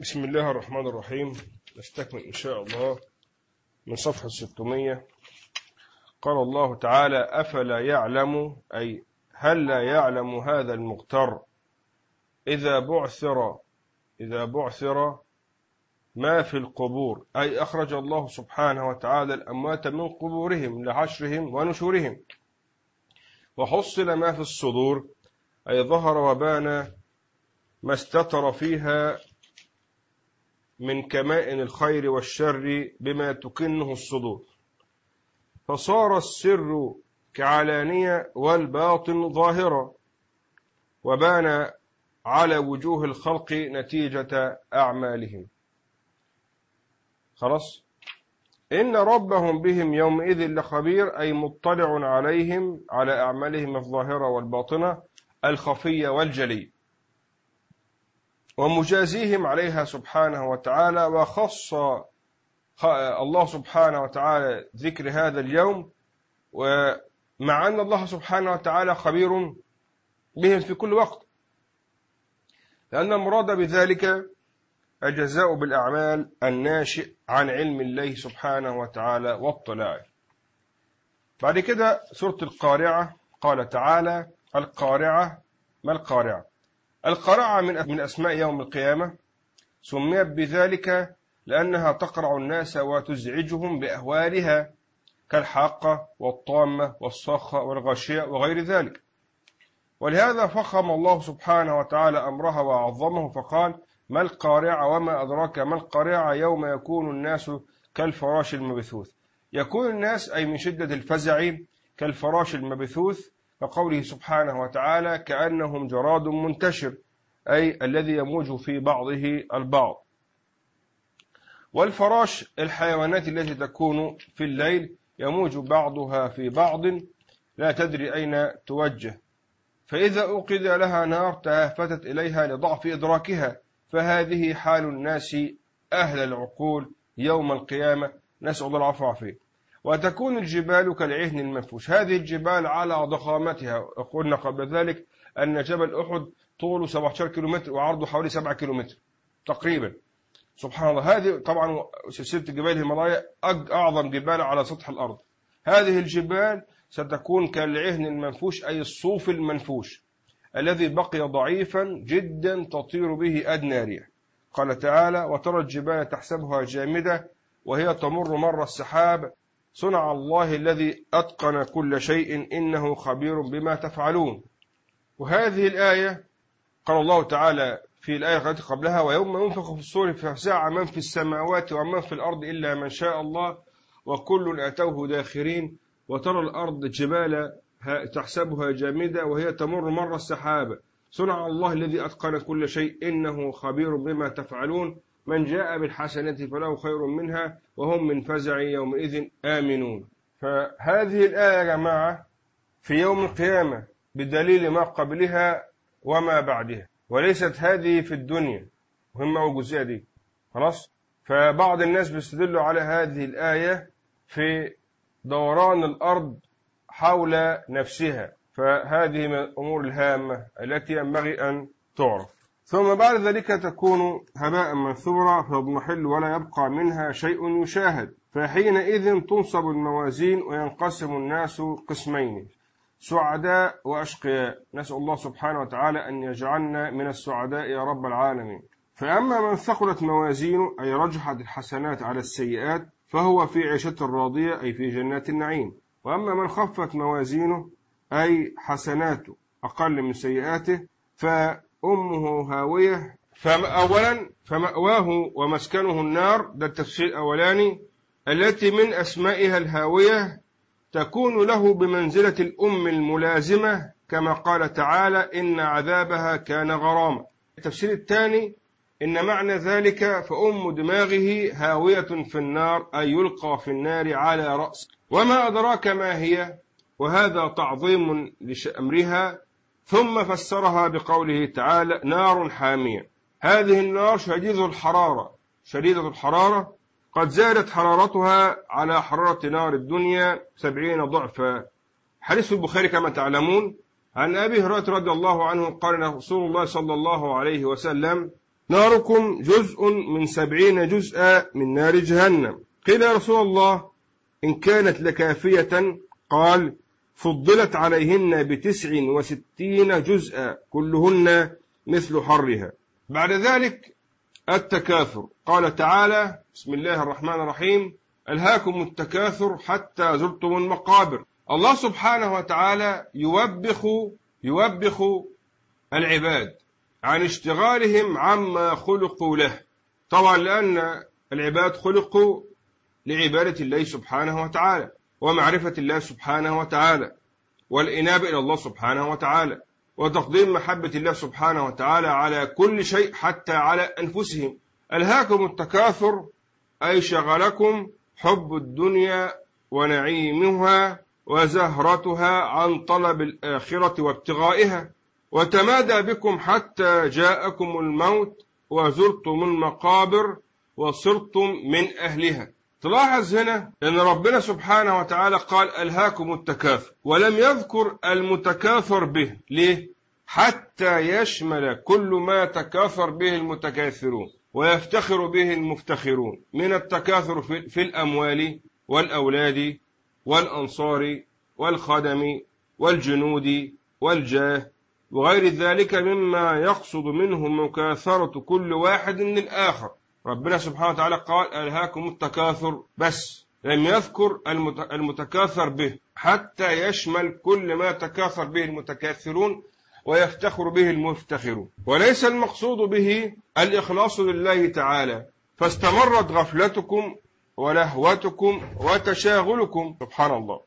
بسم الله الرحمن الرحيم. نستكمل إن شاء الله من صفحة 600 قال الله تعالى أفلا يعلم أي هل لا يعلم هذا المغتر إذا بعثر إذا بعثر ما في القبور أي أخرج الله سبحانه وتعالى الأموات من قبورهم لحشرهم ونشورهم. وحصل ما في الصدور أي ظهر وبان ما استتر فيها من كمائن الخير والشر بما تكنه الصدور. فصار السر كعلانية والباطن ظاهرة وبان على وجوه الخلق نتيجة أعمالهم. خلاص؟ إن ربهم بهم يومئذ لخبير أي مطلع عليهم على أعمالهم الظاهرة والباطنة الخفية والجلي. ومجازيهم عليها سبحانه وتعالى وخص الله سبحانه وتعالى ذكر هذا اليوم ومع أن الله سبحانه وتعالى خبير بهم في كل وقت. لأن المراد بذلك الجزاء بالأعمال الناشئ عن علم الله سبحانه وتعالى واطلاعه بعد كده سورة القارعة قال تعالى القارعة ما القارعة؟ القارعة من أسماء يوم القيامة سميت بذلك لأنها تقرع الناس وتزعجهم بأهوالها كالحاقة والطامة والصخة والغشية وغير ذلك. ولهذا فخم الله سبحانه وتعالى أمرها وعظمه فقال ما القارعة وما أدراك ما القارعة يوم يكون الناس كالفراش المبثوث؟ يكون الناس أي من شدة الفزع كالفراش المبثوث كقوله سبحانه وتعالى كأنهم جراد منتشر أي الذي يموج في بعضه البعض. والفراش الحيوانات التي تكون في الليل يموج بعضها في بعض لا تدري أين توجه. فإذا أوقد لها نار تهافتت إليها لضعف إدراكها فهذه حال الناس أهل العقول يوم القيامة. نسأل الله العفو والعافية وتكون الجبال كالعهن المنفوش. هذه الجبال على ضخامتها. قلنا قبل ذلك أن جبل أحد طوله 17 كيلومتر وعرضه حوالي 7 كيلومتر تقريبا. سبحان الله. هذه طبعا سلسلة جبال الهيمالايا أعظم جبال على سطح الأرض. هذه الجبال ستكون كالعهن المنفوش أي الصوف المنفوش الذي بقي ضعيفا جدا تطير به أدنى ريح. قال تعالى وترى الجبال تحسبها جامدة وهي تمر مر السحاب صنع الله الذي أتقن كل شيء إنه خبير بما تفعلون. وهذه الآية قال الله تعالى في الآية التي قبلها ويوم ينفخ في الصور فساع من في السماوات ومن في الأرض إلا من شاء الله وكل أتوه داخرين وترى الأرض جبال تحسبها جامدة وهي تمر مر السحاب. صنع الله الذي أتقن كل شيء إنه خبير بما تفعلون. من جاء بالحسنة فله خير منها وهم من فزع يومئذ آمنون. فهذه الآية يا جماعة في يوم القيامة بدليل ما قبلها وما بعدها وليست هذه في الدنيا. مهمة والجزئية دي. خلاص؟ فبعض الناس بيستدلوا على هذه الآية في دوران الأرض حول نفسها. فهذه من الأمور الهامة التي ينبغي أن تعرف. ثم بعد ذلك تكون هباء منثورا فيضمحل ولا يبقى منها شيء يشاهد. فحينئذ تنصب الموازين وينقسم الناس قسمين سعداء وأشقياء. نسأل الله سبحانه وتعالى أن يجعلنا من السعداء يا رب العالمين. فأما من ثقلت موازينه أي رجحت الحسنات على السيئات فهو في عيشة راضية أي في جنات النعيم. وأما من خفت موازينه أي حسناته أقل من سيئاته فأمه هاوية فأولا فمأواه ومسكنه النار ده التفسير الأولاني التي من أسمائها الهاوية تكون له بمنزلة الأم الملازمة كما قال تعالى إن عذابها كان غراما. التفسير الثاني إن معنى ذلك فأم دماغه هاوية في النار أي يلقى في النار على رأسه. وما أدراك ما هي؟ وهذا تعظيم لأمرها ثم فسرها بقوله تعالى نار حامية. هذه النار شديدة الحرارة. شديدة الحرارة. قد زادت حرارتها على حرارة نار الدنيا سبعين ضعفا. حديث البخاري كما تعلمون. عن أبي هريرة رضي الله عنه قال رسول الله صلى الله عليه وسلم ناركم جزء من سبعين جزءا من نار جهنم. قيل يا رسول الله إن كانت لكافية قال فضلت عليهن بتسع وستين جزءا كلهن مثل حرها. بعد ذلك التكاثر. قال تعالى بسم الله الرحمن الرحيم ألهاكم التكاثر حتى زرتم المقابر. الله سبحانه وتعالى يوبخ يوبخ العباد عن اشتغالهم عما خلقوا له. طبعا لأن العباد خلقوا لعبادة الله سبحانه وتعالى. ومعرفة الله سبحانه وتعالى والإنابة إلى الله سبحانه وتعالى وتقديم محبة الله سبحانه وتعالى على كل شيء حتى على أنفسهم. ألهاكم التكاثر أي شغلكم حب الدنيا ونعيمها وزهرتها عن طلب الآخرة وابتغائها. وتمادى بكم حتى جاءكم الموت وزرتم المقابر وصرتم من أهلها. تلاحظ هنا أن ربنا سبحانه وتعالى قال ألهاكم التكاثر ولم يذكر المتكاثر به ليه؟ حتى يشمل كل ما تكاثر به المتكاثرون ويفتخر به المفتخرون من التكاثر في الأموال والأولاد والأنصار والخدم والجنود والجاه وغير ذلك مما يقصد منه مكاثرة كل واحد للآخر ربنا سبحانه وتعالى قال ألهاكم التكاثر بس لم يذكر المتكاثر به حتى يشمل كل ما تكاثر به المتكاثرون ويفتخر به المفتخرون. وليس المقصود به الإخلاص لله تعالى. فاستمرت غفلتكم ولهوتكم وتشاغلكم. سبحان الله.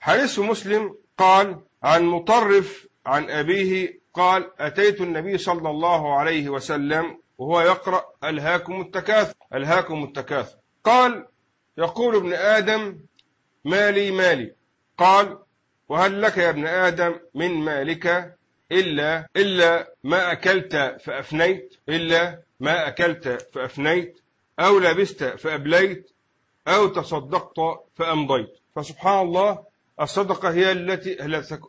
حديث مسلم قال عن مطرف عن أبيه قال أتيت النبي صلى الله عليه وسلم وهو يقرأ ألهاكم التكاثر. ألهاكم التكاثر. قال يقول ابن آدم مالي مالي. قال وهل لك يا ابن آدم من مالك إلا إلا ما أكلت فأفنيت؟ إلا ما أكلت فأفنيت؟ أو لبست فأبليت؟ أو تصدقت فأمضيت؟ فسبحان الله الصدقة هي التي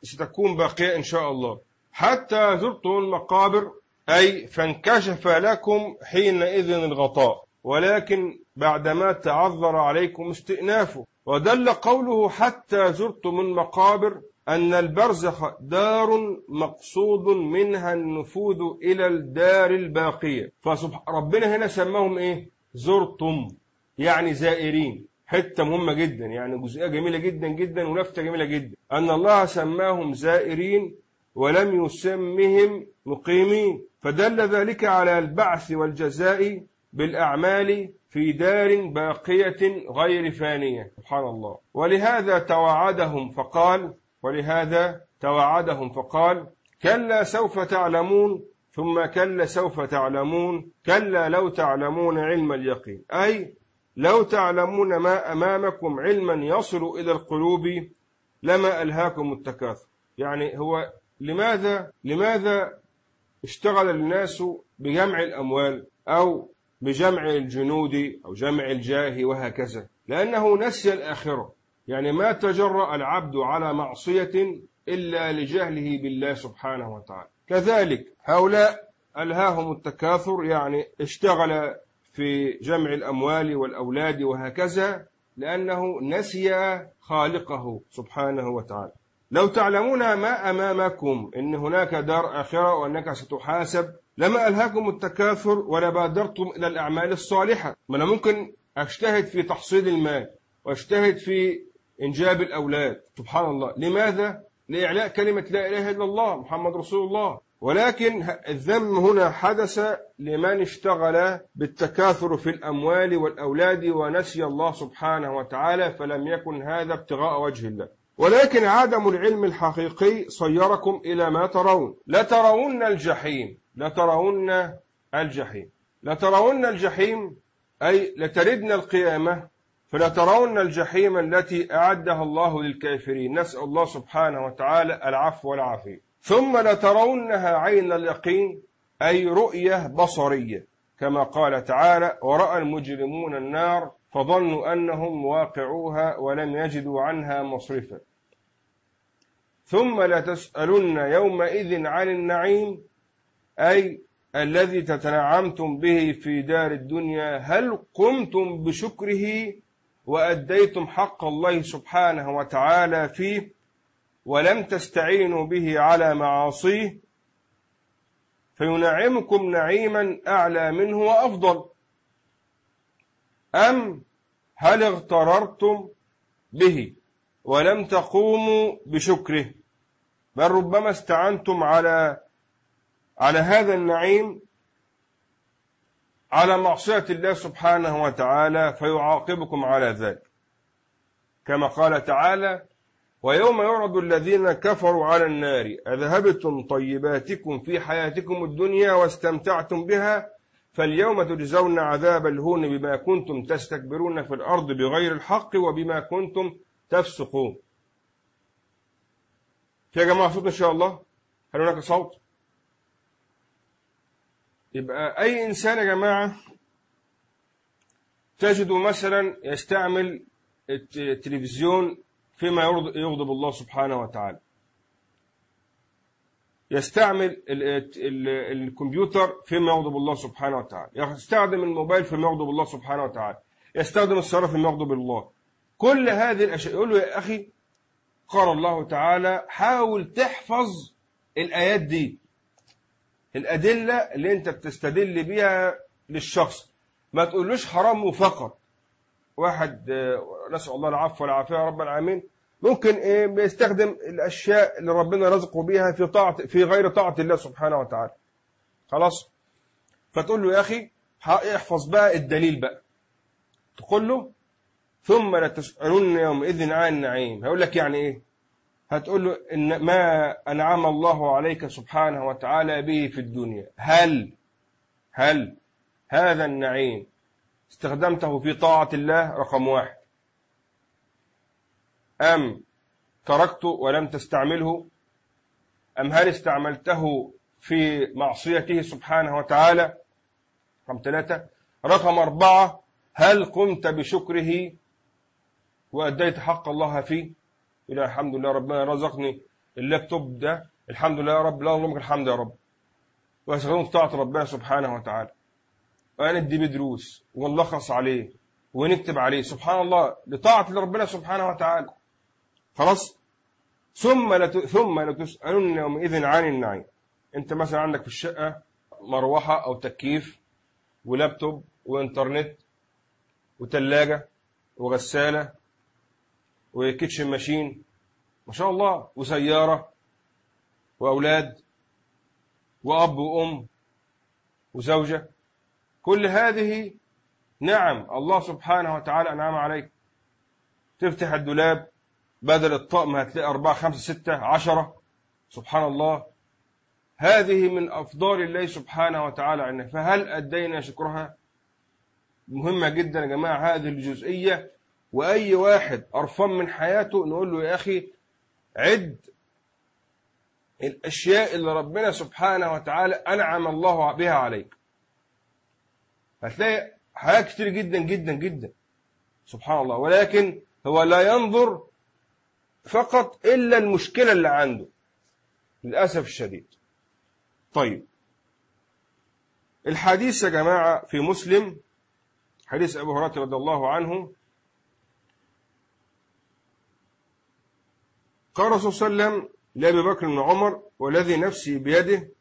ستكون باقية إن شاء الله. حتى زرتم المقابر أي فانكشف لكم حينئذ الغطاء ولكن بعدما تعذر عليكم استئنافه. ودل قوله حتى زرتم المقابر أن البرزخ دار مقصود منها النفوذ إلى الدار الباقية. فربنا هنا سماهم إيه؟ زرتم يعني زائرين. حتة مهمة جدا يعني جزئية جميلة جدا جدا ولفتة جميلة جدا. أن الله سماهم زائرين ولم يسمهم مقيمين. فدل ذلك على البعث والجزاء بالأعمال في دار باقية غير فانية. سبحان الله. ولهذا توعدهم فقال ولهذا توعدهم فقال كلا سوف تعلمون ثم كلا سوف تعلمون كلا لو تعلمون علم اليقين. أي لو تعلمون ما أمامكم علما يصل إلى القلوب لما ألهاكم التكاثر. يعني هو لماذا لماذا اشتغل الناس بجمع الأموال أو بجمع الجنود أو جمع الجاه وهكذا لأنه نسي الآخرة. يعني ما تجرأ العبد على معصية إلا لجهله بالله سبحانه وتعالى. كذلك هؤلاء ألهاهم التكاثر يعني اشتغل في جمع الأموال والأولاد وهكذا لأنه نسي خالقه سبحانه وتعالى. لو تعلمون ما أمامكم إن هناك دار آخرة وأنك ستحاسب لما ألهاكم التكاثر ولا بادرتم إلى الأعمال الصالحة. ما أنا ممكن أجتهد في تحصيل المال وأجتهد في إنجاب الأولاد. سبحان الله. لماذا؟ لإعلاء كلمة لا إله إلا الله محمد رسول الله. ولكن الذم هنا حدث لمن اشتغل بالتكاثر في الأموال والأولاد ونسي الله سبحانه وتعالى فلم يكن هذا ابتغاء وجه الله. ولكن عدم العلم الحقيقي صيركم إلى ما ترون. لترون الجحيم. لترون الجحيم. لترون الجحيم أي لتردن القيامة فلترون الجحيم التي أعدها الله للكافرين. نسأل الله سبحانه وتعالى العفو والعافية. ثم لترونها عين اليقين أي رؤية بصرية كما قال تعالى ورأى المجرمون النار فظنوا أنهم واقعوها ولم يجدوا عنها مصرفا. ثم لتسألن يومئذ عن النعيم أي الذي تتنعمتم به في دار الدنيا هل قمتم بشكره وأديتم حق الله سبحانه وتعالى فيه ولم تستعينوا به على معاصيه؟ فينعمكم نعيما أعلى منه وأفضل. أم هل اغتررتم به ولم تقوموا بشكره؟ بل ربما استعنتم على على هذا النعيم على معصية الله سبحانه وتعالى فيعاقبكم على ذلك. كما قال تعالى ويوم يعرض الذين كفروا على النار أذهبتم طيباتكم في حياتكم الدنيا واستمتعتم بها؟ فاليوم تجزون عذاب الهون بما كنتم تستكبرون في الأرض بغير الحق وبما كنتم تفسقون. في يا جماعة صوت إن شاء الله. هل هناك صوت؟ يبقى أي إنسان يا جماعة تجد مثلا يستعمل التلفزيون فيما يغضب الله سبحانه وتعالى. يستعمل الكمبيوتر فيما يغضب الله سبحانه وتعالى. يستخدم الموبايل فيما يغضب الله سبحانه وتعالى. يستخدم السيارة فيما يغضب الله. كل هذه الأشياء يقول له يا أخي قال الله تعالى حاول تحفظ الآيات دي. الأدلة اللي أنت بتستدل بيها للشخص. ما تقولوش حرام فقط. واحد نسأل الله العفو والعافية رب العالمين. ممكن إيه بيستخدم الأشياء اللي ربنا رزقه بيها في طاعة في غير طاعة الله سبحانه وتعالى. خلاص؟ فتقول له يا أخي احفظ بقى الدليل بقى. تقول له ثم لتسألن يومئذ عن النعيم. هيقول لك يعني إيه؟ هتقول له إن ما أنعم الله عليك سبحانه وتعالى به في الدنيا. هل هل هذا النعيم استخدمته في طاعة الله؟ رقم واحد. أم تركته ولم تستعمله؟ أم هل استعملته في معصيته سبحانه وتعالى؟ رقم ثلاثة. رقم أربعة هل قمت بشكره؟ وأديت حق الله فيه؟ إلى الحمد لله ربنا رزقني اللابتوب ده. الحمد لله يا رب لا اللهم الحمد يا رب. في طاعة ربنا سبحانه وتعالى. وندي بدروس ونلخص عليه ونكتب عليه. سبحان الله لطاعة ربنا سبحانه وتعالى. خلاص؟ ثم لت... ثم لتسألن يومئذ عن النعيم. أنت مثلا عندك في الشقة مروحة أو تكييف ولابتوب وإنترنت وتلاجة وغسالة وكيتشن ماشين ما شاء الله وسيارة وأولاد وأب وأم وزوجة. كل هذه نعم الله سبحانه وتعالى أنعم عليك. تفتح الدولاب بدل الطقم هتلاقي أربعة خمسة ستة عشرة. سبحان الله. هذه من أفضال الله سبحانه وتعالى عنا. فهل أدينا شكرها؟ مهمة جدا يا جماعة هذه الجزئية. وأي واحد قرفان من حياته نقول له يا أخي عد الأشياء اللي ربنا سبحانه وتعالى أنعم الله بها عليك. هتلاقي حاجات كتير جدا جدا جدا. سبحان الله. ولكن هو لا ينظر فقط إلا المشكلة اللي عنده. للأسف الشديد. طيب. الحديث يا جماعة في مسلم حديث أبو هريرة رضي الله عنه. قال الرسول صلى الله عليه وسلم لأبي بكر بن عمر والذي نفسي بيده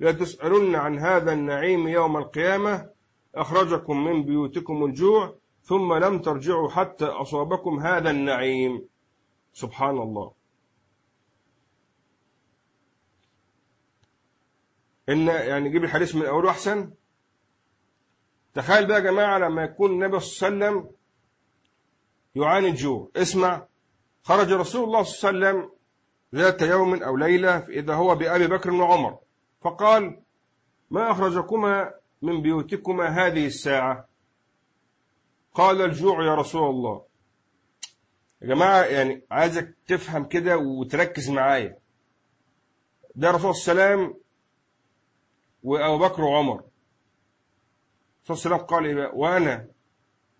لا تسألن عن هذا النعيم يوم القيامة أخرجكم من بيوتكم الجوع ثم لم ترجعوا حتى أصابكم هذا النعيم. سبحان الله إن يعني نجيب الحديث من أوله أحسن. تخيل بقى يا جماعة لما يكون النبي صلى الله عليه وسلم يعاني الجوع. اسمع خرج رسول الله صلى الله عليه وسلم ذات يوم أو ليلة إذا هو بأبي بكر وعمر. فقال ما أخرجكما من بيوتكما هذه الساعة؟ قال الجوع يا رسول الله. يا جماعة يعني عايزك تفهم كده وتركز معايا. ده رسول السلام وأبو بكر وعمر. الرسول صلى الله عليه وسلم قال إيه وأنا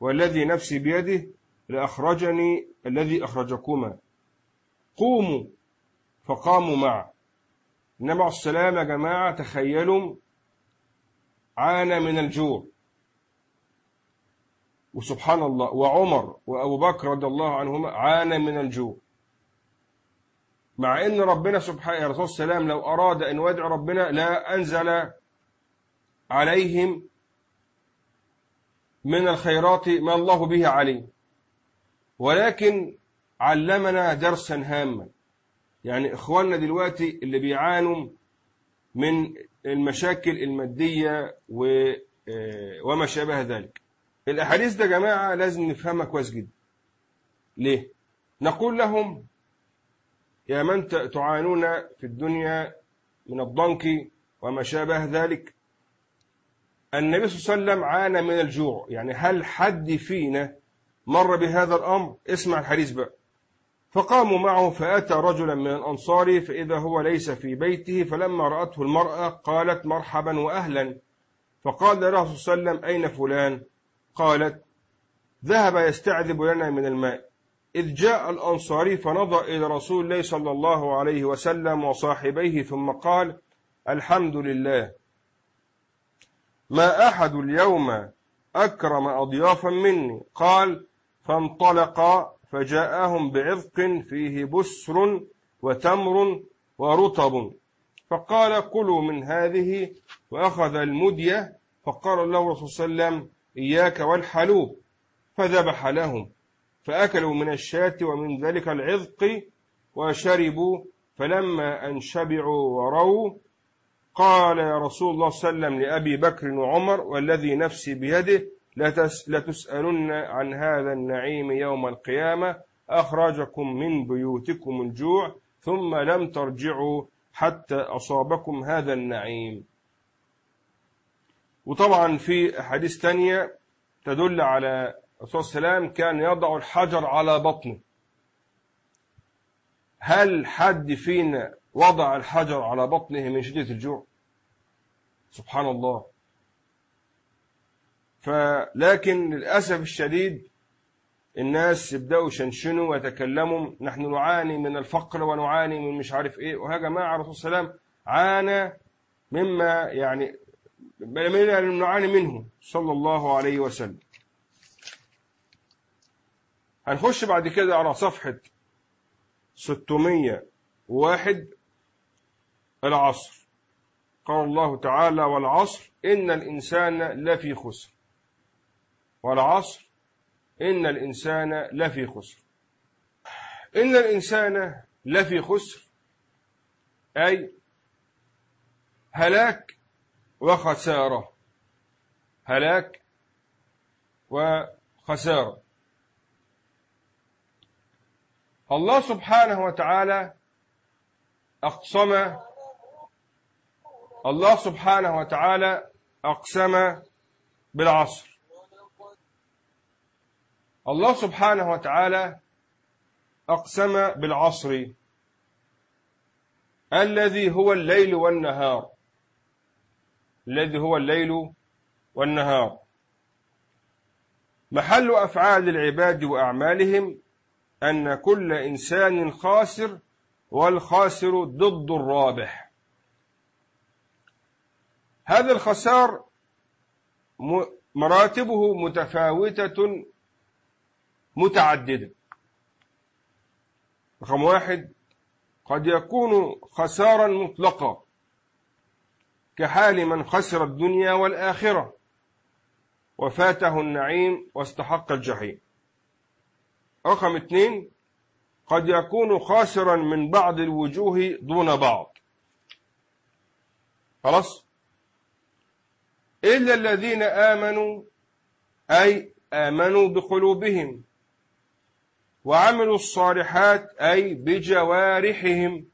والذي نفسي بيده لأخرجني الذي أخرجكما. قوموا فقاموا معه. النبي عليه السلام يا جماعة تخيلوا عانى من الجوع. وسبحان الله وعمر وأبو بكر رضي الله عنهما عانى من الجوع. مع إن ربنا سبحانه الرسول وسلم لو أراد أن يدعو ربنا لا أنزل عليهم من الخيرات ما الله به عليه ولكن علمنا درسا هاما. يعني إخواننا دلوقتي اللي بيعانوا من المشاكل المادية آه، وما شابه ذلك. الأحاديث ده جماعة لازم نفهمها كويس جدا. ليه؟ نقول لهم يا من تعانون في الدنيا من الضنك وما شابه ذلك. النبي صلى الله عليه وسلم عانى من الجوع. يعني هل حد فينا مر بهذا الأمر؟ اسمع الحديث بقى. فقاموا معه فأتى رجلا من الأنصار فإذا هو ليس في بيته فلما رأته المرأة قالت مرحبا وأهلا. فقال له صلى الله عليه وسلم أين فلان؟ قالت ذهب يستعذب لنا من الماء. إذ جاء الأنصاري فنظر إلى رسول الله صلى الله عليه وسلم وصاحبيه ثم قال الحمد لله. ما أحد اليوم أكرم أضيافا مني. قال فانطلقا فجاءهم بعذق فيه بسر وتمر ورطب. فقال كلوا من هذه. وأخذ المدية فقال له صلى الله عليه وسلم إياك والحلوب. فذبح لهم فأكلوا من الشاة ومن ذلك العذق وشربوا فلما أن شبعوا وروا قال يا رسول الله صلى الله عليه وسلم لأبي بكر وعمر والذي نفسي بيده لتسألن عن هذا النعيم يوم القيامة أخرجكم من بيوتكم الجوع ثم لم ترجعوا حتى أصابكم هذا النعيم. وطبعا في أحاديث تانية تدل على الرسول صلى الله عليه وسلم كان يضع الحجر على بطنه. هل حد فينا وضع الحجر على بطنه من شدة الجوع؟ سبحان الله. فلكن للأسف الشديد الناس يبدأوا يشنشنوا ويتكلموا نحن نعاني من الفقر ونعاني من مش عارف إيه وها جماعة الرسول صلى الله عليه وسلم عانى مما يعني بل نعاني منه صلى الله عليه وسلم. هنخش بعد كده على صفحة 601 العصر. قال الله تعالى والعصر إن الإنسان لفي خسر. والعصر إن الإنسان لفي خسر. إن الإنسان لفي خسر أي هلاك وخسارة. هلاك وخسارة. الله سبحانه وتعالى أقسم الله سبحانه وتعالى أقسم بالعصر. الله سبحانه وتعالى أقسم بالعصر. الذي هو الليل والنهار. الذي هو الليل والنهار. محل أفعال العباد وأعمالهم أن كل إنسان خاسر والخاسر ضد الرابح. هذا الخسار مراتبه متفاوتة متعددة. رقم واحد قد يكون خسارا مطلقا. كحال من خسر الدنيا والآخرة. وفاته النعيم واستحق الجحيم. رقم اثنين قد يكون خاسرا من بعض الوجوه دون بعض. خلاص؟ إلا الذين آمنوا أي آمنوا بقلوبهم وعملوا الصالحات أي بجوارحهم.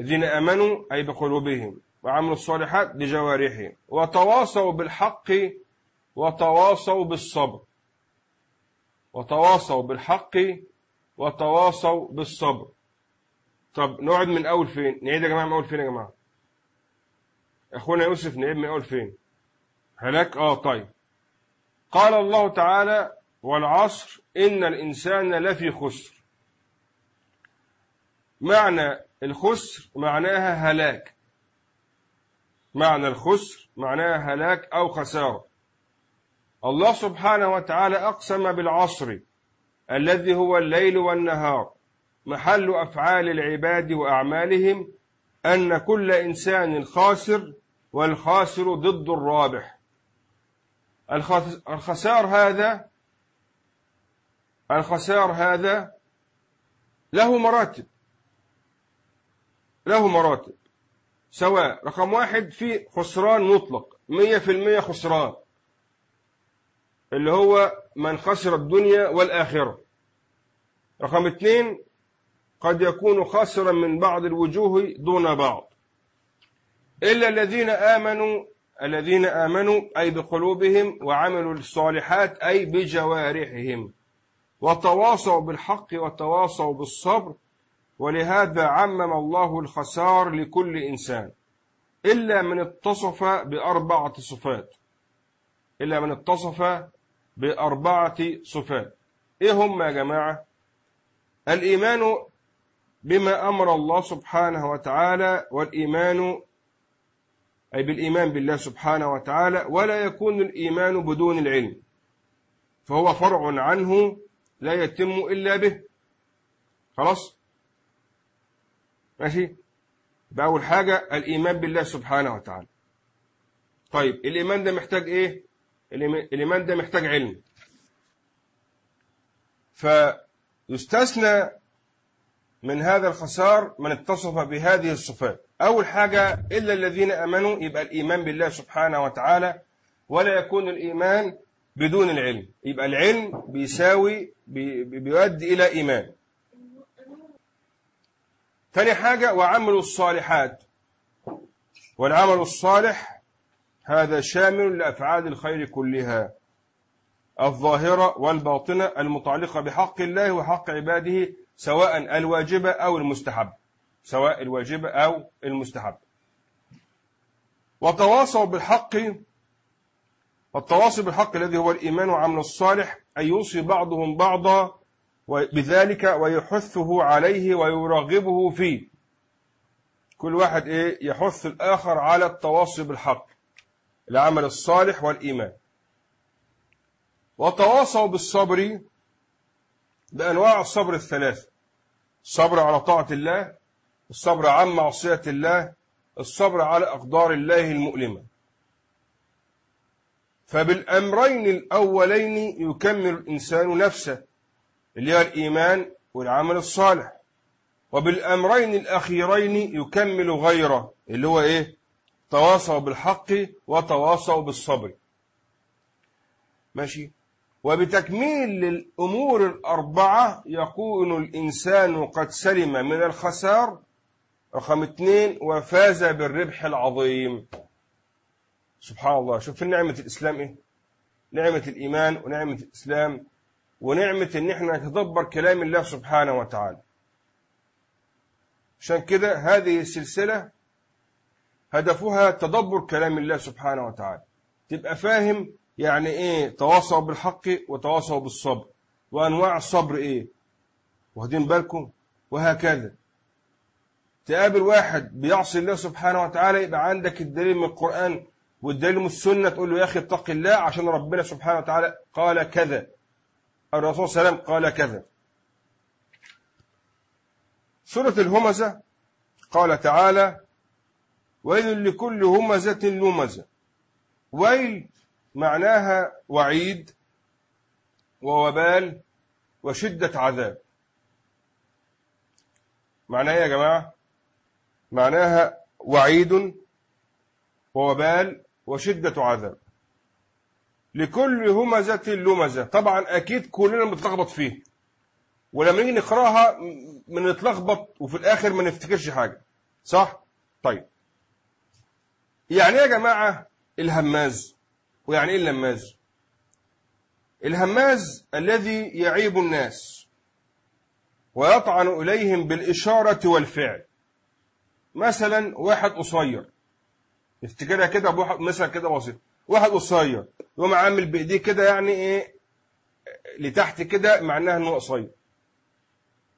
الذين آمنوا أي بقلوبهم وعملوا الصالحات بجوارحهم وتواصوا بالحق وتواصوا بالصبر. وتواصوا بالحق وتواصوا بالصبر. طب نقعد من أول فين؟ نعيد يا جماعة من أول فين يا جماعة؟ أخونا يوسف نعيد من أول فين؟ هلاك آه طيب. قال الله تعالى والعصر إن الإنسان لفي خسر. معنى الخسر معناها هلاك. معنى الخسر معناها هلاك أو خسارة. الله سبحانه وتعالى أقسم بالعصر الذي هو الليل والنهار محل أفعال العباد وأعمالهم أن كل إنسان خاسر والخاسر ضد الرابح. الخسار هذا الخسار هذا له مراتب. له مراتب. سواء رقم واحد في خسران مطلق مية في المية خسران. اللي هو من خسر الدنيا والآخرة. رقم اثنين قد يكون خاسرا من بعض الوجوه دون بعض. إلا الذين آمنوا الذين آمنوا أي بقلوبهم وعملوا الصالحات أي بجوارحهم. وتواصوا بالحق وتواصوا بالصبر ولهذا عمم الله الخسار لكل إنسان إلا من اتصف بأربعة صفات إلا من اتصف بأربعة صفات. إيه هم يا جماعة؟ الإيمان بما أمر الله سبحانه وتعالى والإيمان أي بالإيمان بالله سبحانه وتعالى ولا يكون الإيمان بدون العلم فهو فرع عنه لا يتم إلا به. خلاص؟ ماشي؟ بأول حاجة الإيمان بالله سبحانه وتعالى. طيب الإيمان ده محتاج إيه؟ الإيمان ده محتاج علم. فيستثنى من هذا الخسار من اتصف بهذه الصفات. أول حاجة إلا الذين أمنوا يبقى الإيمان بالله سبحانه وتعالى ولا يكون الإيمان بدون العلم. يبقى العلم بيساوي بيؤدي إلى إيمان. ثاني حاجة وعملوا الصالحات. والعمل الصالح هذا شامل لأفعال الخير كلها الظاهرة والباطنة المتعلقة بحق الله وحق عباده سواء الواجبة أو المستحب. سواء الواجبة أو المستحب. وتواصوا بالحق التواصي بالحق الذي هو الإيمان وعمل الصالح أن يوصي بعضهم بعضا بذلك ويحثه عليه ويرغبه فيه. كل واحد إيه؟ يحث الآخر على التواصي بالحق العمل الصالح والإيمان. وتواصوا بالصبر بأنواع الصبر الثلاث. الصبر على طاعة الله الصبر عن معصية الله الصبر على أقدار الله المؤلمة. فبالأمرين الأولين يكمل الإنسان نفسه. اللي هو الإيمان والعمل الصالح. وبالأمرين الأخيرين يكمل غيره اللي هو إيه؟ تواصوا بالحق وتواصوا بالصبر. ماشي؟ وبتكميل الأمور الأربعة يكون الإنسان قد سلم من الخسار رقم اثنين وفاز بالربح العظيم. سبحان الله. شوف نعمة الإسلام إيه؟ نعمة الإيمان ونعمة الإسلام. ونعمة إن إحنا نتدبر كلام الله سبحانه وتعالى. عشان كده هذه السلسلة هدفها تدبر كلام الله سبحانه وتعالى. تبقى فاهم يعني إيه تواصوا بالحق وتواصوا بالصبر. وأنواع الصبر إيه؟ واخدين بالكم؟ وهكذا. تقابل واحد بيعصي الله سبحانه وتعالى يبقى عندك الدليل من القرآن والدليل من السنة تقول له يا أخي اتق الله عشان ربنا سبحانه وتعالى قال كذا. الرسول صلى الله عليه وسلم قال كذا. سورة الهمزة قال تعالى ويل لكل همزة لمزة ويل معناها وعيد ووبال وشدة عذاب. معناها يا جماعة معناها وعيد ووبال وشدة عذاب. لكل همزة لمزة. طبعا أكيد كلنا بنتلخبط فيه. ولما نيجي نقراها بنتلخبط وفي الآخر ما نفتكرش حاجة. صح؟ طيب. يعني إيه يا جماعة؟ الهماز. ويعني إيه اللماز؟ الهماز الذي يعيب الناس ويطعن إليهم بالإشارة والفعل. مثلا واحد قصير. افتكرها كده مثلا كده بسيط. واحد قصير. يقوم عامل بإيديه كده يعني إيه لتحت كده معناها إنه قصير.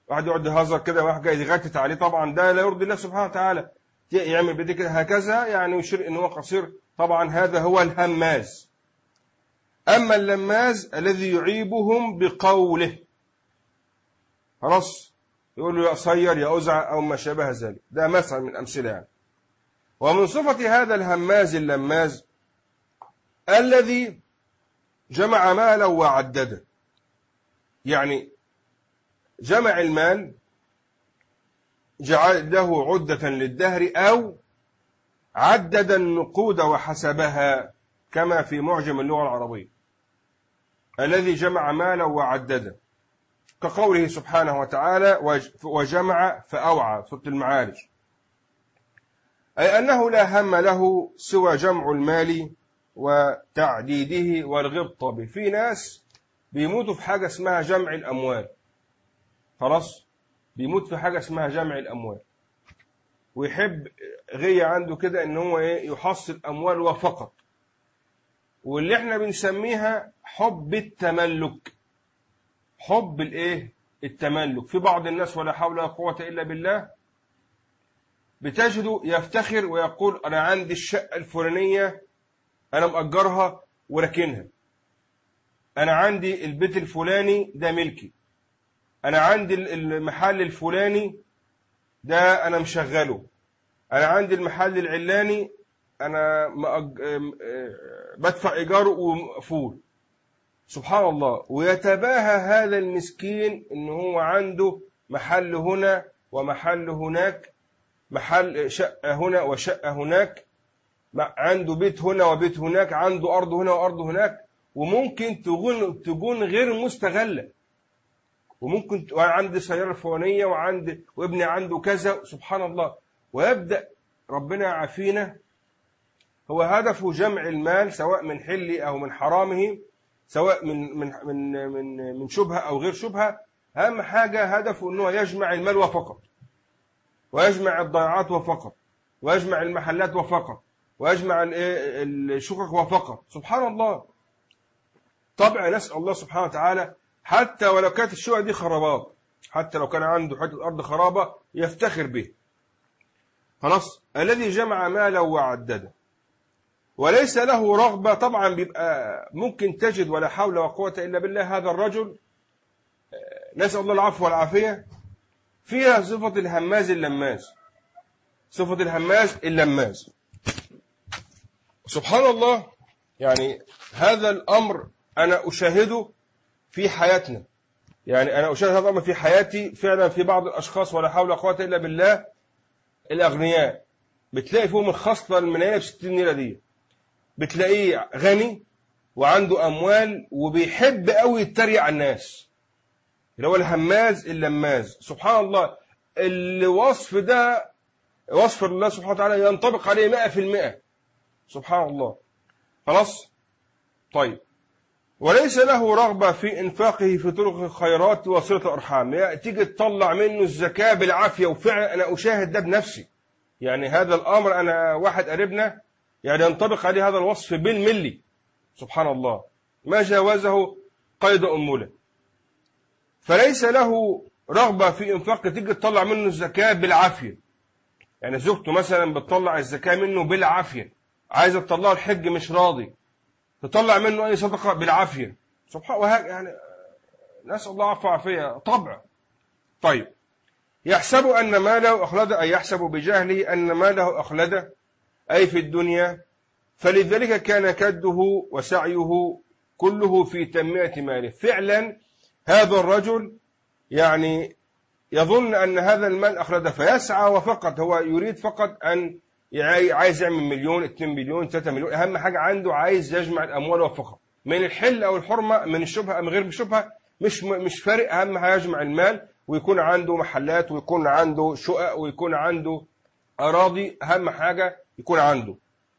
واحد يقعد يهزر كده واحد جاي يغتت عليه طبعا ده لا يرضي الله سبحانه وتعالى. يعمل بيده كده هكذا يعني يشير إن هو قصير. طبعا هذا هو الهماز. أما اللماز الذي يعيبهم بقوله. خلاص؟ يقول له يا قصير يا أزع أو ما شابه ذلك. ده مثل من الأمثلة يعني. ومن صفة هذا الهماز اللماز الذي جمع مالا وعدده. يعني جمع المال جعل له عدة للدهر أو عدد النقود وحسبها كما في معجم اللغة العربية. الذي جمع مالا وعدده. كقوله سبحانه وتعالى وجمع فأوعى سورة المعارج. أي أنه لا هم له سوى جمع المال وتعديده والغبطة به. في ناس بيموتوا في حاجة اسمها جمع الأموال. خلاص؟ بيموت في حاجة اسمها جمع الأموال. ويحب غية عنده كده إن هو إيه؟ يحصل أموال وفقط. واللي إحنا بنسميها حب التملك. حب الإيه؟ التملك. في بعض الناس ولا حول ولا قوة إلا بالله بتجده يفتخر ويقول أنا عندي الشقة الفلانية أنا مأجرها وراكنها. أنا عندي البيت الفلاني ده ملكي. أنا عندي المحل الفلاني ده أنا مشغله. أنا عندي المحل العلاني أنا مأج... بدفع إيجاره ومقفول. سبحان الله. ويتباهى هذا المسكين إن هو عنده محل هنا ومحل هناك محل شقة هنا وشقة هناك. عنده بيت هنا وبيت هناك عنده أرض هنا وأرض هناك وممكن تكون تكون غير مستغلة. وممكن عندي سيارة فلانية وعندي وابني عنده كذا سبحان الله. ويبدأ ربنا يعافينا. هو هدفه جمع المال سواء من حله أو من حرامه سواء من من من من من شبهة أو غير شبهة. أهم حاجة هدفه إنه يجمع المال وفقط. ويجمع الضيعات وفقط. ويجمع المحلات وفقط. ويجمع الشقق وفقط سبحان الله. طبعا نسأل الله سبحانه وتعالى حتى ولو كانت الشقق دي خرابات حتى لو كان عنده حتة ارض خرابة يفتخر به خلاص؟ الذي جمع مالا وعدده. وليس له رغبة طبعا بيبقى ممكن تجد ولا حول ولا قوة إلا بالله هذا الرجل. نسأل الله العفو والعافية. فيها صفة الهماز اللماز. صفة الهماز اللماز. سبحان الله يعني هذا الأمر أنا أشاهده في حياتنا. يعني أنا أشاهد هذا الأمر في حياتي فعلا في بعض الأشخاص ولا حول ولا قوة إلا بالله الأغنياء. بتلاقي فيهم الخصلة المنية ب 60 ليرة دي. بتلاقيه غني وعنده أموال وبيحب قوي يتريق على الناس. اللي هو الهماز اللماز. سبحان الله الوصف ده وصف الله سبحانه وتعالى ينطبق عليه مئة في المئة. سبحان الله. خلاص؟ طيب. وليس له رغبة في إنفاقه في طرق الخيرات وصلة الأرحام. تيجي تطلع منه الزكاة بالعافية وفعلا أنا أشاهد ده بنفسي. يعني هذا الأمر أنا واحد قريبنا يعني ينطبق عليه هذا الوصف بالملي. سبحان الله. ما جاوزه قيد أمولة. فليس له رغبة في إنفاق تيجي تطلع منه الزكاة بالعافية. يعني زوجته مثلا بتطلع الزكاة منه بالعافية. عايزة تطلعه الحج مش راضي. تطلع منه أي صدقة بالعافية. سبحان الله يعني نسأل الله عفو وعافية طبع. طيب. يحسب أن ماله أخلده أي يحسب بجهله أن ماله أخلده أي في الدنيا. فلذلك كان كده وسعيه كله في تنمية ماله فعلا هذا الرجل يعني يظن أن هذا المال أخرجه فيسعى وفقط هو يريد فقط أن عايز يعمل مليون 2 مليون 3 مليون. أهم حاجة عنده عايز يجمع الأموال وفقط من الحل أو الحرمة من الشبهة أو غير الشبهة مش مش فارق. أهم حاجة يجمع المال ويكون عنده محلات ويكون عنده شقق ويكون عنده أراضي. أهم حاجة يكون عنده.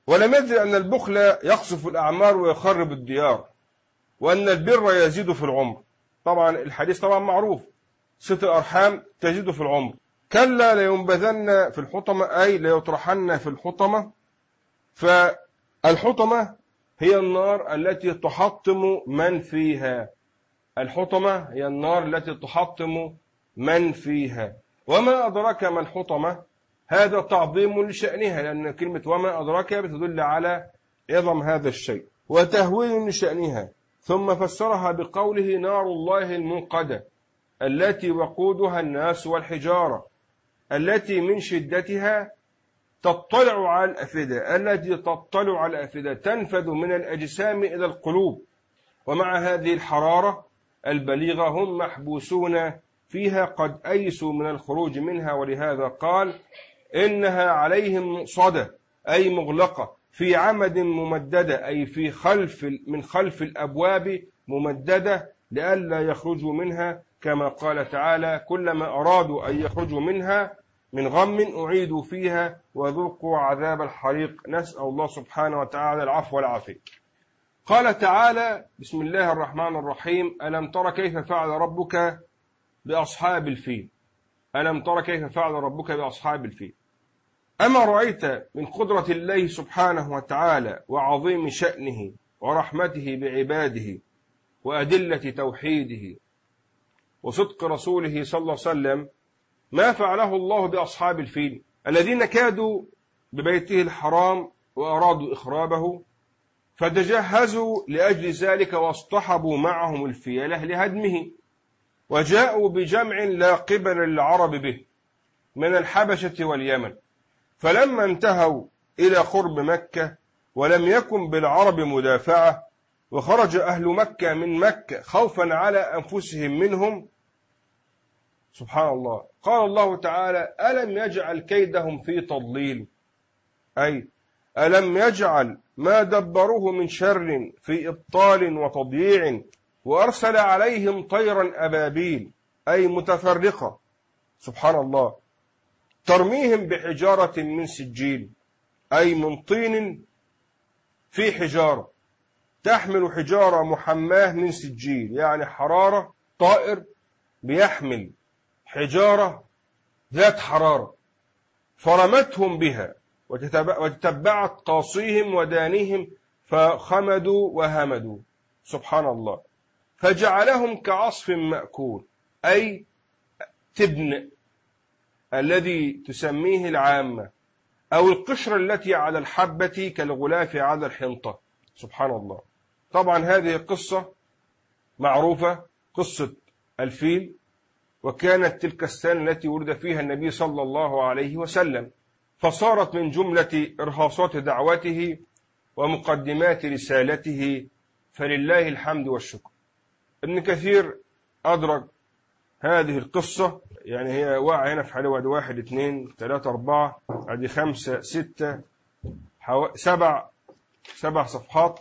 ولم يدري أن البخل يقصف الأعمار ويخرب الديار وأن البر يزيد في العمر. طبعا الحديث طبعا معروف. ست الأرحام تزيد في العمر. كلا لينبذن في الحطمة أي ليطرحن في الحطمة. فالحطمة هي النار التي تحطم من فيها. الحطمة هي النار التي تحطم من فيها. وما أدرك ما الحطمة؟ هذا تعظيم لشأنها لأن كلمة وما أدراك بتدل على عظم هذا الشيء. وتهويل لشأنها. ثم فسرها بقوله نار الله المنقدة التي وقودها الناس والحجارة. التي من شدتها تطلع على الأفئدة التي تطلع على الأفئدة تنفذ من الأجسام إلى القلوب. ومع هذه الحرارة البليغة هم محبوسون فيها قد أيسوا من الخروج منها. ولهذا قال إنها عليهم صدى أي مغلقة في عمد ممددة أي في خلف من خلف الأبواب ممددة لئلا يخرجوا منها كما قال تعالى كلما أرادوا أن يخرجوا منها من غم أعيدوا فيها وذوقوا عذاب الحريق. نسأل الله سبحانه وتعالى العفو والعافية. قال تعالى بسم الله الرحمن الرحيم. ألم تر كيف فعل ربك بأصحاب الفيل؟ ألم تر كيف فعل ربك بأصحاب الفيل؟ أما رأيت من قدرة الله سبحانه وتعالى وعظيم شأنه ورحمته بعباده وأدلة توحيده وصدق رسوله صلى الله عليه وسلم ما فعله الله بأصحاب الفيل الذين كادوا ببيته الحرام وأرادوا إخرابه فتجهزوا لأجل ذلك واصطحبوا معهم الفيلة لهدمه وجاءوا بجمع لا قبل للعرب به من الحبشة واليمن فلما انتهوا إلى قرب مكة ولم يكن بالعرب مدافعة وخرج أهل مكة من مكة خوفا على أنفسهم منهم سبحان الله. قال الله تعالى ألم يجعل كيدهم في تضليل? أي ألم يجعل ما دبروه من شر في إبطال وتضييع وأرسل عليهم طيرا أبابيل أي متفرقة. سبحان الله. ترميهم بحجارة من سجيل أي من طين في حجارة. تحمل حجارة محماة من سجيل يعني حرارة طائر بيحمل. حجارة ذات حرارة فرمتهم بها وتتبعت قاصيهم ودانيهم فخمدوا وهمدوا. سبحان الله. فجعلهم كعصف مأكول أي تبن الذي تسميه العامة أو القشرة التي على الحبة كالغلاف على الحنطة. سبحان الله. طبعا هذه قصة معروفة قصة الفيل وكانت تلك السنة التي ولد فيها النبي صلى الله عليه وسلم فصارت من جملة إرهاصات دعوته ومقدمات رسالته فلله الحمد والشكر. ابن كثير أدرك هذه القصة يعني هي واقعة هنا في حوالي واحد اثنين ثلاثة أربعة ادي خمسة ستة حو... سبع سبع صفحات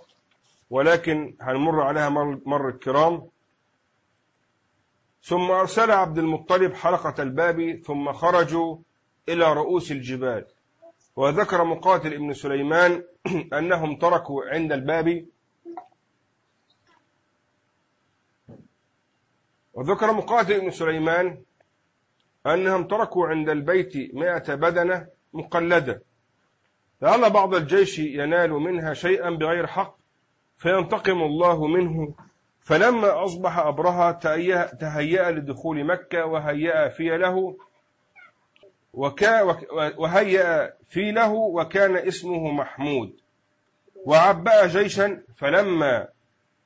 ولكن هنمر عليها مر, مر الكرام ثم أرسل عبد المطلب حلقة الباب ثم خرجوا إلى رؤوس الجبال. وذكر مقاتل ابن سليمان أنهم تركوا عند الباب. وذكر مقاتل ابن سليمان أنهم تركوا عند البيت مائة بدنة مقلدة. لعل بعض الجيش ينال منها شيئا بغير حق فينتقم الله منه فلما أصبح أبرهة تهيأ لدخول مكة وهيأ في له وكا وهيأ في له وكان اسمه محمود. وعبأ جيشا فلما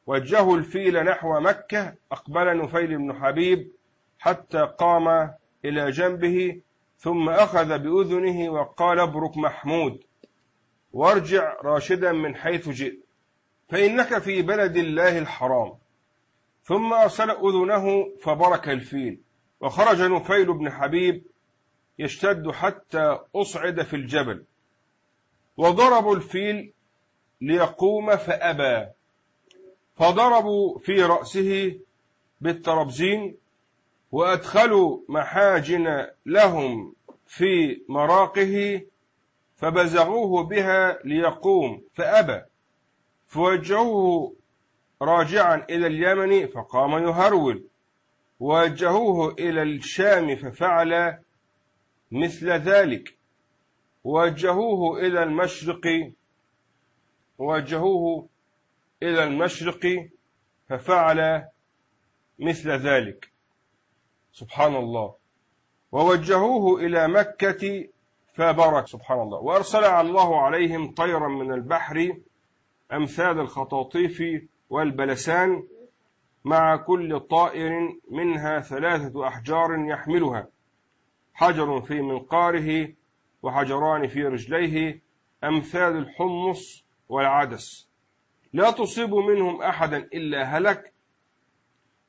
وجهوا الفيل نحو مكة أقبل نفيل بن حبيب حتى قام إلى جنبه ثم أخذ بأذنه وقال ابرك محمود وارجع راشدا من حيث جئت فإنك في بلد الله الحرام. ثم أرسل أذنه فبرك الفيل. وخرج نفيل بن حبيب يشتد حتى أصعد في الجبل. وضربوا الفيل ليقوم فأبى. فضربوا في رأسه بالتربزين وأدخلوا محاجن لهم في مراقه فبزغوه بها ليقوم فأبى. فوجهوه راجعا إلى اليمن فقام يهرول. ووجهوه إلى الشام ففعل مثل ذلك. ووجهوه إلى المشرق ووجهوه إلى المشرق ففعل مثل ذلك. سبحان الله. ووجهوه إلى مكة فبارك سبحان الله. وأرسل الله عليهم طيرا من البحر أمثال الخطاطيف والبلسان مع كل طائر منها ثلاثة أحجار يحملها حجر في منقاره وحجران في رجليه أمثال الحمص والعدس. لا تصيب منهم أحدا إلا هلك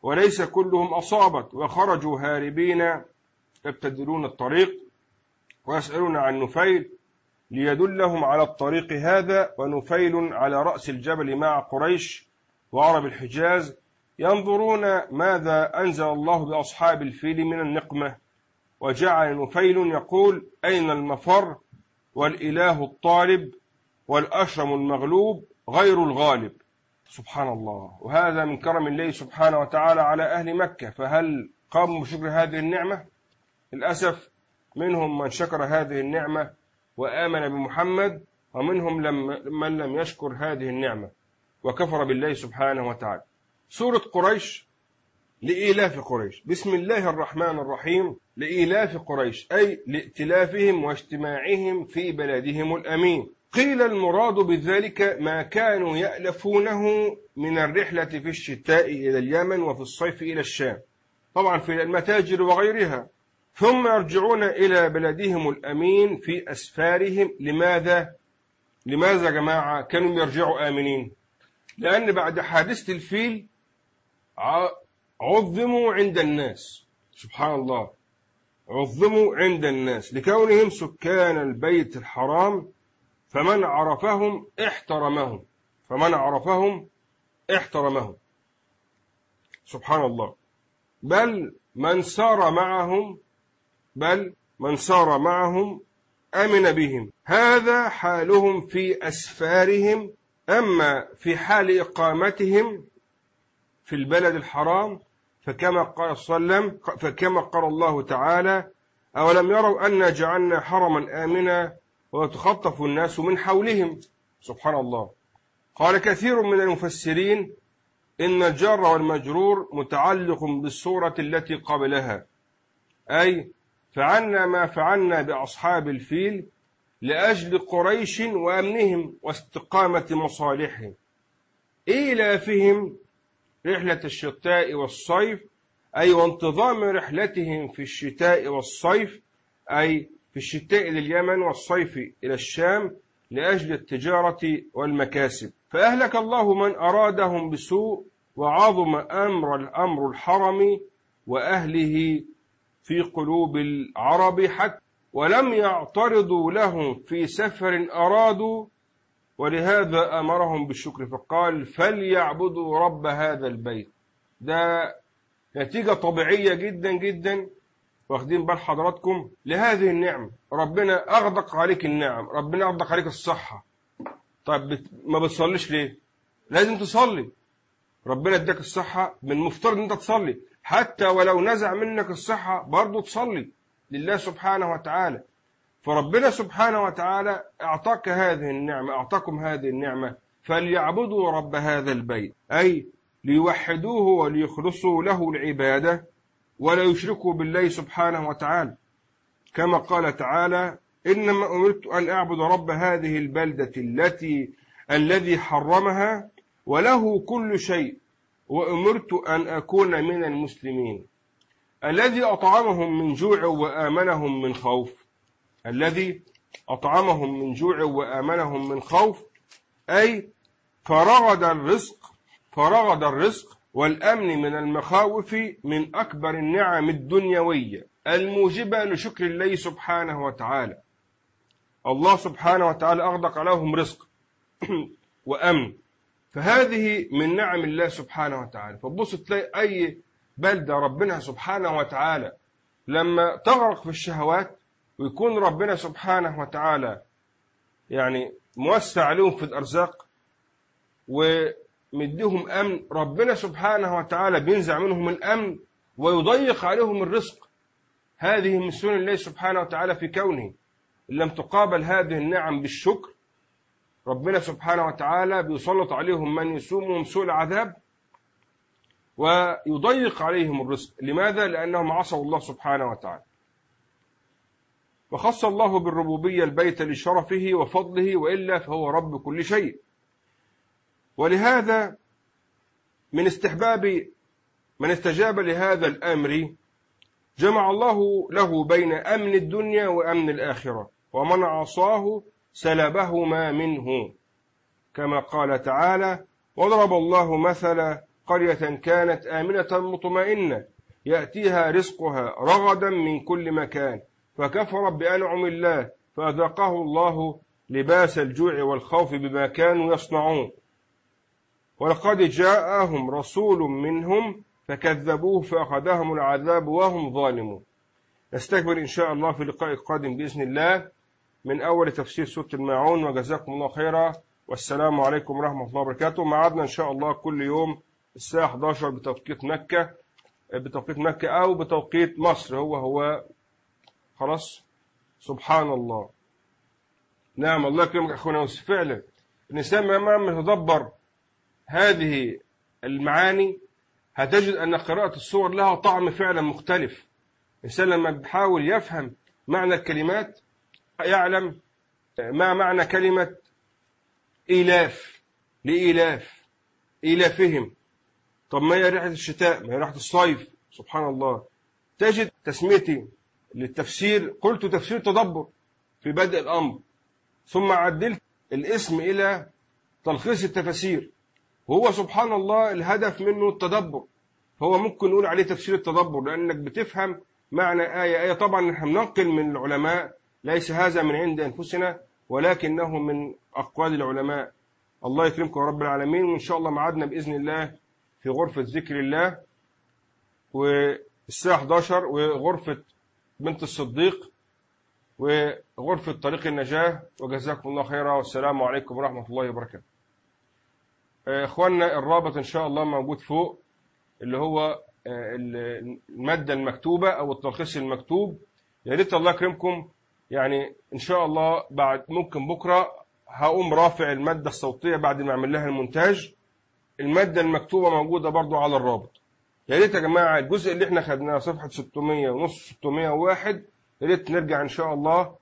وليس كلهم أصابت وخرجوا هاربين يبتدلون الطريق ويسألون عن نفيل ليدلهم على الطريق هذا ونفيل على رأس الجبل مع قريش وعرب الحجاز ينظرون ماذا أنزل الله بأصحاب الفيل من النقمة. وجعل نفيل يقول أين المفر والإله الطالب والأشرم المغلوب غير الغالب؟ سبحان الله. وهذا من كرم الله سبحانه وتعالى على أهل مكة. فهل قاموا بشكر هذه النعمة؟ للأسف منهم من شكر هذه النعمة وآمن بمحمد ومنهم لم من لم يشكر هذه النعمة. وكفر بالله سبحانه وتعالى. سورة قريش لإيلاف قريش. بسم الله الرحمن الرحيم. لإيلاف قريش أي لائتلافهم واجتماعهم في بلدهم الأمين. قيل المراد بذلك ما كانوا يألفونه من الرحلة في الشتاء إلى اليمن وفي الصيف إلى الشام. طبعا في المتاجر وغيرها. ثم يرجعون إلى بلدهم الأمين في أسفارهم. لماذا؟ لماذا يا جماعة كانوا يرجعوا آمنين؟ لأن بعد حادثة الفيل عظموا عند الناس. سبحان الله. عظموا عند الناس. لكونهم سكان البيت الحرام فمن عرفهم احترمهم. فمن عرفهم احترمهم. سبحان الله. بل من سار معهم بل من سار معهم أمن بهم. هذا حالهم في أسفارهم أما في حال إقامتهم في البلد الحرام فكما قال صلى الله عليه وسلم فكما قال الله تعالى أولم يروا أنا جعلنا حرما آمنا ويتخطف الناس من حولهم؟ سبحان الله. قال كثير من المفسرين إن الجار والمجرور متعلق بالصورة التي قبلها. أي فعلنا ما فعلنا بأصحاب الفيل لأجل قريش وأمنهم واستقامة مصالحهم. إيلافهم رحلة الشتاء والصيف أي وانتظام رحلتهم في الشتاء والصيف أي في الشتاء إلى اليمن والصيف إلى الشام لأجل التجارة والمكاسب. فأهلك الله من أرادهم بسوء وعظم أمر الأمر الحرم وأهله في قلوب العرب حتى ولم يعترضوا لهم في سفر أرادوا ولهذا أمرهم بالشكر فقال فليعبدوا رب هذا البيت. ده نتيجة طبيعية جدا جدا واخدين بال حضراتكم لهذه النعمة. ربنا أغدق عليك النعم ربنا أغدق عليك الصحة. طيب ما بتصليش ليه؟ لازم تصلي. ربنا اداك الصحة من مفترض إن أنت تصلي. حتى ولو نزع منك الصحة برضه تصلي. لله سبحانه وتعالى. فربنا سبحانه وتعالى أعطاك هذه النعمة أعطاكم هذه النعمة فليعبدوا رب هذا البيت أي ليوحدوه وليخلصوا له العبادة ولا يشركوا بالله سبحانه وتعالى. كما قال تعالى إنما أمرت أن أعبد رب هذه البلدة التي الذي حرمها وله كل شيء وأمرت أن أكون من المسلمين. الذي أطعمهم من جوع وآمنهم من خوف. الذي أطعمهم من جوع وآمنهم من خوف. أي فرغد الرزق فرغد الرزق والأمن من المخاوف من أكبر النعم الدنيوية الموجبة لشكر الله سبحانه وتعالى. الله سبحانه وتعالى أغدق عليهم رزق وأمن. فهذه من نعم الله سبحانه وتعالى. فتبص تلاقي أي بلدة ربنا سبحانه وتعالى. لما تغرق في الشهوات ويكون ربنا سبحانه وتعالى يعني موسع عليهم في الأرزاق ومديهم أمن ربنا سبحانه وتعالى بينزع منهم الأمن ويضيق عليهم الرزق. هذه من سنن الله سبحانه وتعالى في كونه. إن لم تقابل هذه النعم بالشكر ربنا سبحانه وتعالى بيسلط عليهم من يسومهم سوء العذاب ويضيق عليهم الرزق. لماذا؟ لأنهم عصوا الله سبحانه وتعالى. وخص الله بالربوبية البيت لشرفه وفضله وإلا فهو رب كل شيء. ولهذا من استحباب من استجاب لهذا الأمر جمع الله له بين أمن الدنيا وأمن الآخرة ومن عصاه سلبهما منه كما قال تعالى وضرب الله مثل قرية كانت آمنة مطمئنة يأتيها رزقها رغدا من كل مكان فكفرت بأنعم الله فأذاقه الله لباس الجوع والخوف بما كانوا يصنعون. ولقد جاءهم رسول منهم فكذبوه فأخذهم العذاب وهم ظالمون. نستكبر إن شاء الله في اللقاء القادم بإذن الله من أول تفسير سورة الماعون وجزاكم الله خيرا. والسلام عليكم ورحمة الله وبركاته. معادنا إن شاء الله كل يوم الساعة 11 بتوقيت مكة بتوقيت مكة أو بتوقيت مصر هو هو خلاص. سبحان الله. نعم الله يكرمك أخونا. يوسف فعلا الإنسان ما يتدبر هذه المعاني هتجد أن قراءة الصور لها طعم فعلا مختلف. الإنسان لما بيحاول يفهم معنى الكلمات يعلم ما معنى كلمة إيلاف لإيلاف إيلافهم. طب ما هي ريحة الشتاء؟ ما هي ريحة الصيف. سبحان الله تجد تسميتي للتفسير قلت تفسير تدبر في بدء الأمر. ثم عدلت الاسم إلى تلخيص التفاسير وهو سبحان الله الهدف منه التدبر. هو ممكن نقول عليه تفسير التدبر لأنك بتفهم معنى آية. آية طبعا نحن ننقل من العلماء ليس هذا من عند أنفسنا ولكنه من أقوال العلماء. الله يكرمكم رب العالمين وإن شاء الله معادنا بإذن الله في غرفة ذكر الله والساعة 11 وغرفة بنت الصديق وغرفة طريق النجاة. وجزاكم الله خيرا والسلام عليكم ورحمة الله وبركاته. إخواننا الرابط إن شاء الله موجود فوق اللي هو المادة المكتوبة أو التلخيص المكتوب. يا ريت الله يكرمكم. يعني إن شاء الله بعد ممكن بكرة هقوم رافع المادة الصوتية بعد ما أعمل لها المونتاج. المادة المكتوبة موجودة برضو على الرابط. يا ريت يا جماعة الجزء اللي إحنا خدناه صفحة 600 ونص 601 يا ريت نرجع إن شاء الله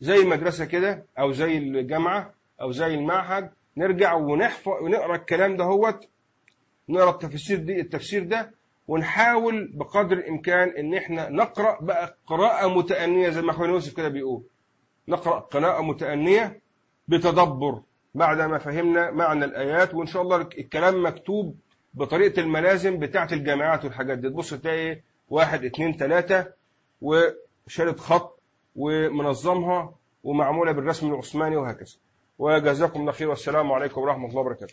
زي المدرسة كده أو زي الجامعة أو زي المعهد نرجع ونحفظ ونقرأ الكلام ده هوت نقرأ التفسير دي التفسير ده ونحاول بقدر الإمكان إن إحنا نقرأ بقى قراءة متأنية زي ما اخونا يوسف كده بيقول. نقرأ قراءة متأنية بتدبر. بعد ما فهمنا معنى الآيات وإن شاء الله الكلام مكتوب بطريقة الملازم بتاعة الجامعات والحاجات دي. تبص تلاقي واحد اتنين تلاتة وشالت خط ومنظمها ومعمولة بالرسم العثماني وهكذا. وجزاكم الله خير والسلام عليكم ورحمة الله وبركاته.